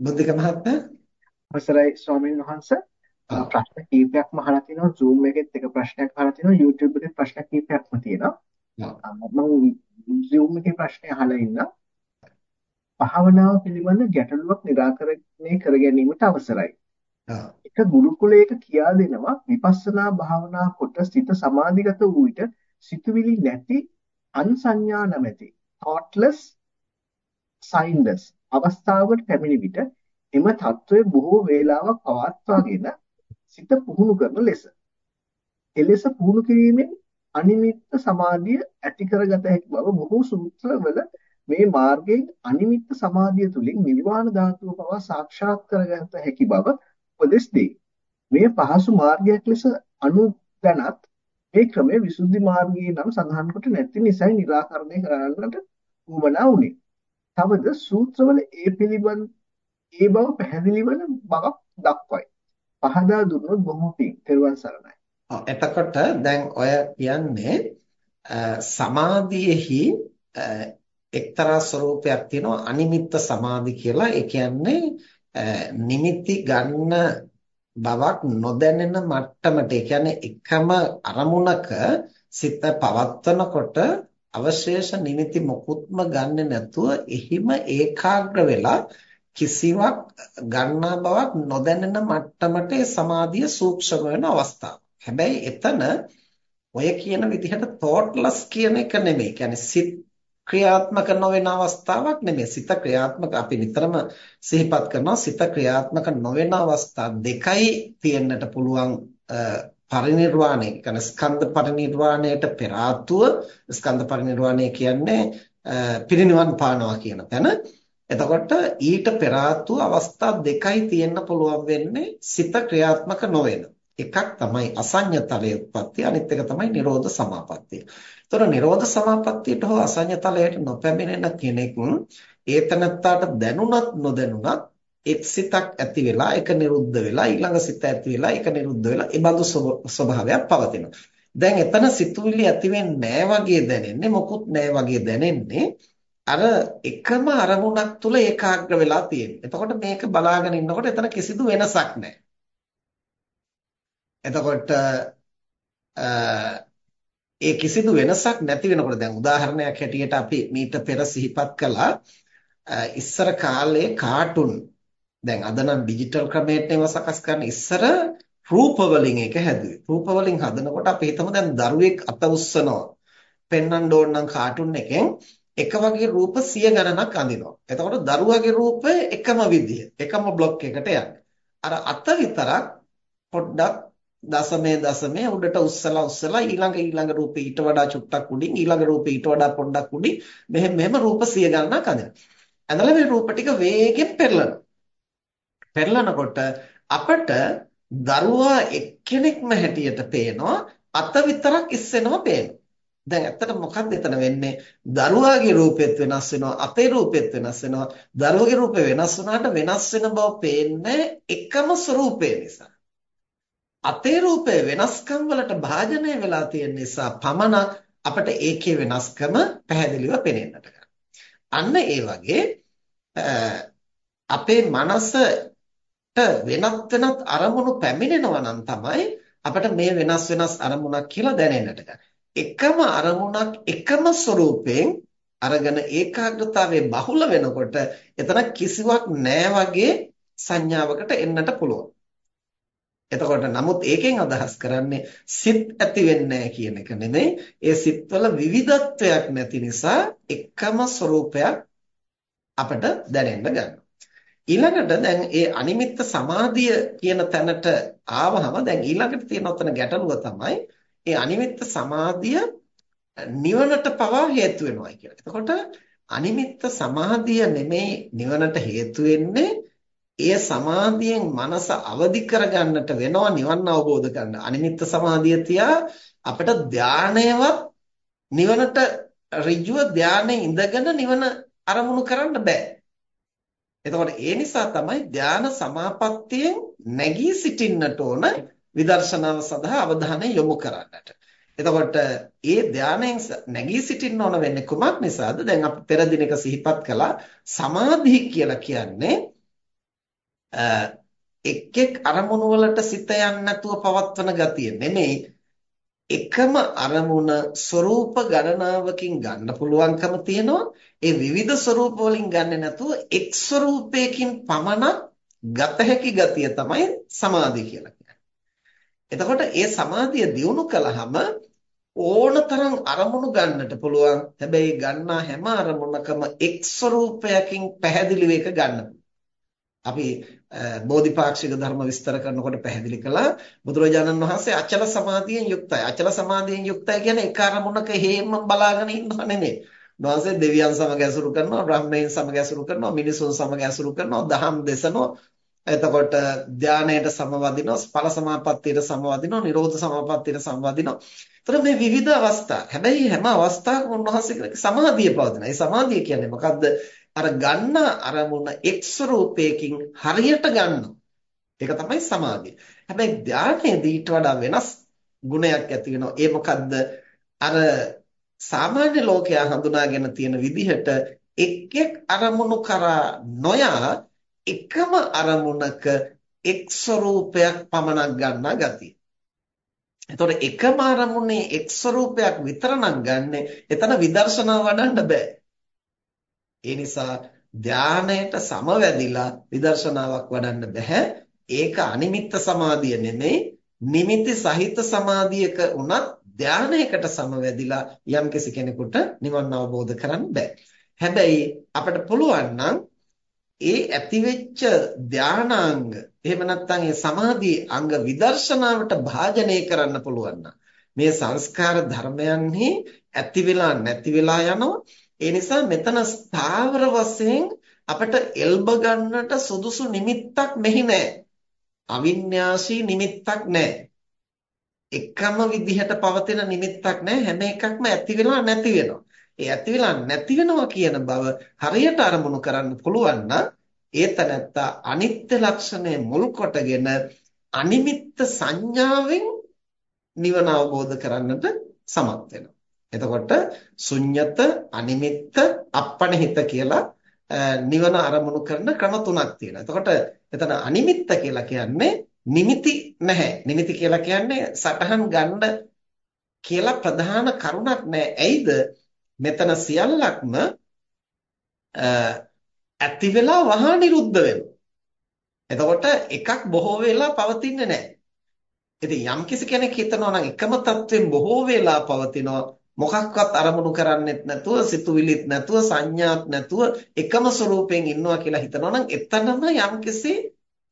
බුද්ධික මහත්මයා. අවසරයි ස්වාමීන් වහන්ස. ප්‍රශ්න කීපයක්ම අහලා තිනවා Zoom එකෙත් එක ප්‍රශ්නයක් අහලා තිනවා YouTube එකෙත් ප්‍රශ්න කීපයක්ම තියෙනවා. මම Zoom එකේ ප්‍රශ්නේ අහලා ඉන්න භාවනාව පිළිබඳ ගැටලුවක් निराකරණය කර ගැනීමට අවසරයි. එක ගුරුකුලයක කියා දෙනවා විපස්සනා භාවනා කොට සිත සමාධිගත වූ විට සිතුවිලි නැති අන්සඤ්ඤා නැමැති thoughtless සයින්ඩස් අවස්ථාවකට පැමිණි විට එම తত্ত্বය බොහෝ වේලාවක් පවත්වාගෙන සිත පුහුණු කරන ලෙස එලෙස පුහුණු කිරීමෙන් අනිමිත්ත සමාධිය ඇති කරගත හැකි බව බොහෝ සූත්‍රවල මේ මාර්ගයෙන් අනිමිත්ත සමාධිය තුලින් නිර්වාණ ධාතුව පවා සාක්ෂාත් කරගත හැකි බව උපදෙස් දෙයි. මේ පහසු මාර්ගයක් ලෙස අනුගණත් මේ ක්‍රමය විසුද්ධි මාර්ගයේ නම් සඳහන් කොට නැති නිසා निराකරණය කරන්නට උවමනා වුණේ. තවද සූත්‍රවල ඒ පිළිබඳ ඒ බව පැහැදිලි වන බවක් දක්වයි. පහදා දුන්නොත් බොහෝ පිං. තෙරුවන් සරණයි. ඔව් එතකොට දැන් ඔය කියන්නේ සමාධියෙහි එක්තරා ස්වરૂපයක් තියෙනවා අනිමිත්ත සමාධි කියලා. ඒ කියන්නේ නිමිති ගන්න බවක් නොදැනෙන මට්ටමට ඒ කියන්නේ එකම අරමුණක සිත පවත්වනකොට අවශේෂ නිමිති මොකුත්ම ගන්නෙ නැතුව එහිම ඒකාග්‍ර වෙලා කිසිවක් ගන්නා බවක් නොදැනෙන මට්ටමට ඒ සමාධිය සූක්ෂම වෙන අවස්ථාව. හැබැයි එතන ඔය කියන විදිහට thoughtless කියන එක නෙමෙයි. කියන්නේ සිත් ක්‍රියාත්මක නොවන අවස්ථාවක් නෙමෙයි. සිත ක්‍රියාත්මක අපි නිතරම සිහිපත් කරනවා සිත ක්‍රියාත්මක නොවන අවස්ථා දෙකයි තියෙන්නට පුළුවන් පරිණිරවාණය කියන්නේ ස්කන්ධ පරිණිරවාණයට පෙර ස්කන්ධ පරිණිරවාණය කියන්නේ පිරිනිවන් පානවා කියන තැන. එතකොට ඊට පෙර අවස්ථා දෙකයි තියෙන්න පුළුවන් වෙන්නේ සිත ක්‍රියාත්මක නොවන. එකක් තමයි අසඤ්ඤතලයේ උත්පත්ති අනිත් එක තමයි නිරෝධ සමාපත්තිය. ඒතර නිරෝධ සමාපත්තියට හෝ අසඤ්ඤතලයට නොපැමිණෙන කෙනෙක් ඒතනත්තාට දැනුණත් නොදැනුණත් එක් සිතක් ඇති වෙලා ඒක නිරුද්ධ වෙලා ඊළඟ සිත ඇති වෙලා ඒක නිරුද්ධ වෙලා ඒ බඳු ස්වභාවයක් පවතිනවා. දැන් එතන සිතුවිලි ඇති වෙන්නේ වගේ දැනෙන්නේ මොකුත් නැහැ වගේ දැනෙන්නේ අර එකම අරමුණක් තුල ඒකාග්‍ර වෙලා තියෙනවා. එතකොට මේක බලාගෙන ඉන්නකොට එතන කිසිදු වෙනසක් නැහැ. එතකොට ඒ කිසිදු වෙනසක් නැති වෙනකොට දැන් උදාහරණයක් හැටියට අපි මීට පෙර සිහිපත් කළා ඉස්සර කාලේ කාටුන් දැන් අද නම් ඩිජිටල් ක්‍රමයට ඒවා සකස් කරන්න ඉස්සර රූප වලින් ඒක හැදුවේ. රූප වලින් හදනකොට අපි හිතමු දැන් දරුවෙක් අත උස්සනවා. පෙන්වන්න ඕන නම් කාටුන් එකෙන් එක වගේ රූප සිය ගණනක් අඳිනවා. එතකොට දරුවගේ රූපය එකම විදිය, එකම બ્લોක් එකට යන්නේ. අර අත විතරක් පොඩ්ඩක් දශමයේ දශමයේ උඩට උස්සලා උස්සලා ඊළඟ ඊළඟ රූපේ ඊට වඩා චුට්ටක් උඩින් ඊළඟ රූපේ ඊට වඩා පොඩ්ඩක් උඩින් මෙහෙම මෙහෙම රූප සිය ගණනක් අඳිනවා. ඇඳලා මේ රූප ටික වේගෙන් පෙරලනවා. පෙරලනකොට අපට දරුවා එක්කෙනෙක්ම හැටියට පේනවා අත විතරක් ඉස්සෙනවා පේනවා. දැන් ඇත්තට මොකක්ද එතන වෙන්නේ? දරුවාගේ රූපෙත් වෙනස් වෙනවා, අපේ රූපෙත් වෙනස් වෙනවා. දරුවගේ රූපේ වෙනස් වුණාට වෙනස් වෙන බව පේන්නේ එකම ස්වરૂපය නිසා. අපේ රූපේ වෙනස්කම් වලට භාජනය වෙලා තියෙන නිසා පමණක් අපට ඒකේ වෙනස්කම පැහැදිලිව පේනෙන්නට අන්න ඒ වගේ අපේ මනස වෙනත් වෙනත් අරමුණු පැමිණෙනවා නම් තමයි අපිට මේ වෙනස් වෙනස් අරමුණක් කියලා දැනෙන්නට එකම අරමුණක් එකම ස්වરૂපයෙන් අරගෙන ඒකාග්‍රතාවයේ බහුල වෙනකොට එතන කිසිවක් නැහැ වගේ සංඥාවකට එන්නට පුළුවන්. එතකොට නමුත් ඒකෙන් අදහස් කරන්නේ සිත් ඇති වෙන්නේ කියන එක නෙමෙයි. ඒ සිත්වල විවිධත්වයක් නැති නිසා එකම ස්වરૂපයක් අපට දැනෙන්න ගන්නවා. ඊළඟට දැන් ඒ අනිමිත්ත සමාධිය කියන තැනට ආවහම දැන් ඊළඟට තියෙන උතන ගැටලුව තමයි ඒ අනිමිත්ත සමාධිය නිවනට පවා හේතු වෙනවා කියලා. එතකොට අනිමිත්ත සමාධිය නෙමේ නිවනට හේතු වෙන්නේ එය සමාධියෙන් මනස අවදි කරගන්නට වෙනවා නිවන් අවබෝධ කරගන්න. අනිමිත්ත සමාධිය තියා අපිට ධානයවත් නිවනට ඍජුව ධානයේ ඉඳගෙන නිවන අරමුණු කරන්න බෑ. එතකොට ඒ නිසා තමයි ධාන සමාපත්තියෙන් නැගී සිටින්නට ඕන විදර්ශනාව සඳහා අවධානය යොමු කරන්නට. එතකොට ඒ ධානයෙන් නැගී සිටින්න ඕන වෙන්නේ කුමක් නිසාද? දැන් අපි පෙර දිනක සිහිපත් කළා සමාධි කියලා කියන්නේ එක් එක් අරමුණු වලට සිත යන්නේ නැතුව පවත්වන ගතිය නෙමෙයි එකම අරමුණ ස්වરૂප ගණනාවකින් ගන්න පුළුවන්කම තියෙනවා ඒ විවිධ ස්වરૂප වලින් ගන්නේ නැතුව එක් ස්වરૂපයකින් පමණක් ගත හැකි ගතිය තමයි සමාධිය කියලා කියන්නේ. එතකොට ඒ සමාධිය දියුණු කළාම ඕනතරම් අරමුණු ගන්නට පුළුවන්. හැබැයි ගන්නා හැම අරමුණකම එක් ස්වરૂපයකින් පැහැදිලිව එක ගන්න. අපි බෝධිපාක්ෂික ධර්ම විස්තර කරනකොට පැහැදිලි කළා බුදුරජාණන් වහන්සේ අචල සමාධියෙන් යුක්තයි. අචල සමාධියෙන් යුක්තයි කියන්නේ එක අරමුණක හේම බලාගෙන ඉන්නව නෙමෙයි. උන්වහන්සේ දෙවියන් සමග ඇසුරු කරනවා, බ්‍රහ්මයන් සමග ඇසුරු කරනවා, මිනිසුන් සමග ඇසුරු කරනවා, දහම් දෙසනවා. එතකොට ධානයට සමවදිනවා, ඵල සමාපත්තියට සමවදිනවා, නිරෝධ සමාපත්තියට සමවදිනවා. එතකොට මේ විවිධ අවස්ථා. හැබැයි හැම අවස්ථාවකම උන්වහන්සේ සමාධිය පවතින. ඒ සමාධිය කියන්නේ මොකද්ද? අර ගන්න අරමුණ එක් ස්වરૂපයකින් හරියට ගන්නවා. ඒක තමයි සමාධිය. හැබැයි ධානයේදී ඊට වඩා වෙනස් ගුණයක් ඇති වෙනවා. ඒ මොකද්ද? අර සාමාන්‍ය ලෝකයා හඳුනාගෙන තියෙන විදිහට එක් එක් අරමුණු කරා නොයා එකම අරමුණක එක් ස්වરૂපයක් පමණක් ගන්නා ගතිය. එතකොට එකම අරමුණේ එක් ස්වરૂපයක් විතර නම් ගන්නෙ එතන විදර්ශනා වඩන්න බෑ. ඒ නිසා ධානයට සමවැදිලා විදර්ශනාවක් වඩන්න බෑ. ඒක අනිමිත්ත සමාධිය නෙමෙයි නිමිති සහිත සමාධියක උනත් ධානයකට සමවැදිලා යම්කිසි කෙනෙකුට නිවන් අවබෝධ කරන්න බෑ. හැබැයි අපිට පුළුවන් නම් ඒ ඇතිවෙච්ච ධානාංග එහෙම නැත්නම් ඒ සමාධි අංග විදර්ශනාවට භාජනය කරන්න පුළුවන් මේ සංස්කාර ධර්මයන්හි ඇති වෙලා නැති වෙලා යනවා ඒ නිසා මෙතන ස්ථාවර වශයෙන් අපිට එල්බ ගන්නට සුදුසු නිමිත්තක් මෙහි නැහැ. අවින්‍යාසී නිමිත්තක් නැහැ. එකම විදිහට පවතින නිමිත්තක් නැහැ. හැම එකක්ම ඇති වෙලා නැති වෙනවා. ඒ ඇති වෙලා නැති වෙනවා කියන බව හරියට අරමුණු කරන්න පුළුවන් නම් ඒ තනත්තා අනිත්‍ය ලක්ෂණය මුල් කොටගෙන අනිමිත්ත සංඥාවෙන් නිවන අවබෝධ කරන්නට සමත් වෙනවා. එතකොට ශුන්්‍යත අනිමිත්ත අප්පණහිත කියලා නිවන අරමුණු කරන ක්‍රම තුනක් තියෙනවා. එතකොට එතන අනිමිත්ත කියලා කියන්නේ නිමිති නැහැ. නිමිති කියලා කියන්නේ සටහන් ගන්න කියලා ප්‍රධාන කරුණක් නැහැ. ඇයිද? මෙතන සියල්ලක්ම ඇති වෙලා වහා නිරුද්ධ වෙනවා. එතකොට එකක් බොහෝ වෙලා පවතින්නේ නැහැ. ඉතින් යම් කෙනෙක් හිතනවා නම් එකම තත්වෙන් බොහෝ වෙලා පවතිනවා මොකක්වත් අරමුණු කරන්නෙත් නැතුව සිතුවිලිත් නැතුව සංඥාත් නැතුව එකම ස්වરૂපයෙන් ඉන්නවා කියලා හිතනවා නම් එතනම යම්කිසි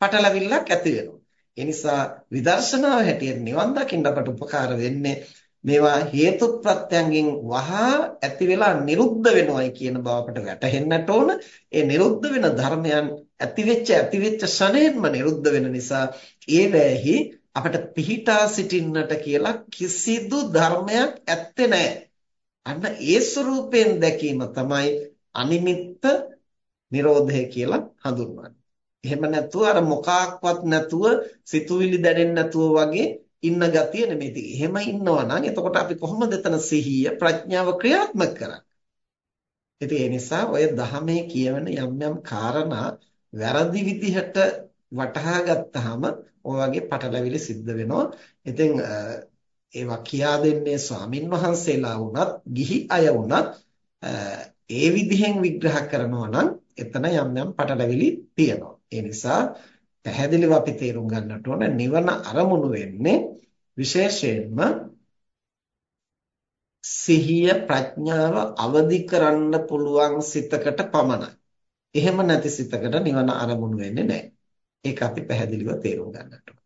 පටලවිල්ලක් ඇති වෙනවා. ඒ නිසා විදර්ශනාව හැටියට නිවන් දකින්න අපට උපකාර වෙන්නේ මේවා හේතු ප්‍රත්‍යයෙන් වහා ඇති වෙලා නිරුද්ධ වෙනවයි කියන බව අපට වැටහෙන්නට ඕන. ඒ නිරුද්ධ වෙන ධර්මයන් ඇති වෙච්ච ඇති වෙච්ච ෂණයෙන්ම නිරුද්ධ වෙන නිසා ඒ වෙලෙහි අපිට පිහිටා සිටින්නට කියලා කිසිදු ධර්මයක් ඇත්තේ නැහැ. අන්න ඒ ස්වરૂපයෙන් දැකීම තමයි අනිමිත්ත නිරෝධය කියලා හඳුන්වන්නේ. එහෙම නැතුව අර මොකක්වත් නැතුව සිතුවිලි දැනෙන්නේ නැතුව වගේ ඉන්න ගතිය නෙමෙයි. එහෙම ඉන්නවා නම් එතකොට අපි කොහොමද එතන සිහිය ප්‍රඥාව ක්‍රියාත්මක කරන්නේ? ඉතින් ඒ නිසා ඔය දහමේ කියවන යම් යම් කාරණා වැරදි විදිහට වටහා ගත්තාම ඔය වගේ පටලැවිලි සිද්ධ වෙනවා. ඉතින් ඒවා කියා දෙන්නේ ස්වාමින් වහන්සේලා වුණත්, ගිහි අය වුණත් ඒ විදිහෙන් විග්‍රහ කරනවා නම් එතන යම් යම් පටලැවිලි තියෙනවා. ඒ නිසා පැහැදිලිව අපි තේරුම් ගන්නට ඕන නිවන අරමුණු වෙන්නේ විශේෂයෙන්ම සිහිය ප්‍රඥාව අවදි කරන්න පුළුවන් සිතකට පමණයි. එහෙම නැති සිතකට නිවන අරමුණු වෙන්නේ නැහැ. ඒක අපි පැහැදිලිව තේරුම් ගන්නට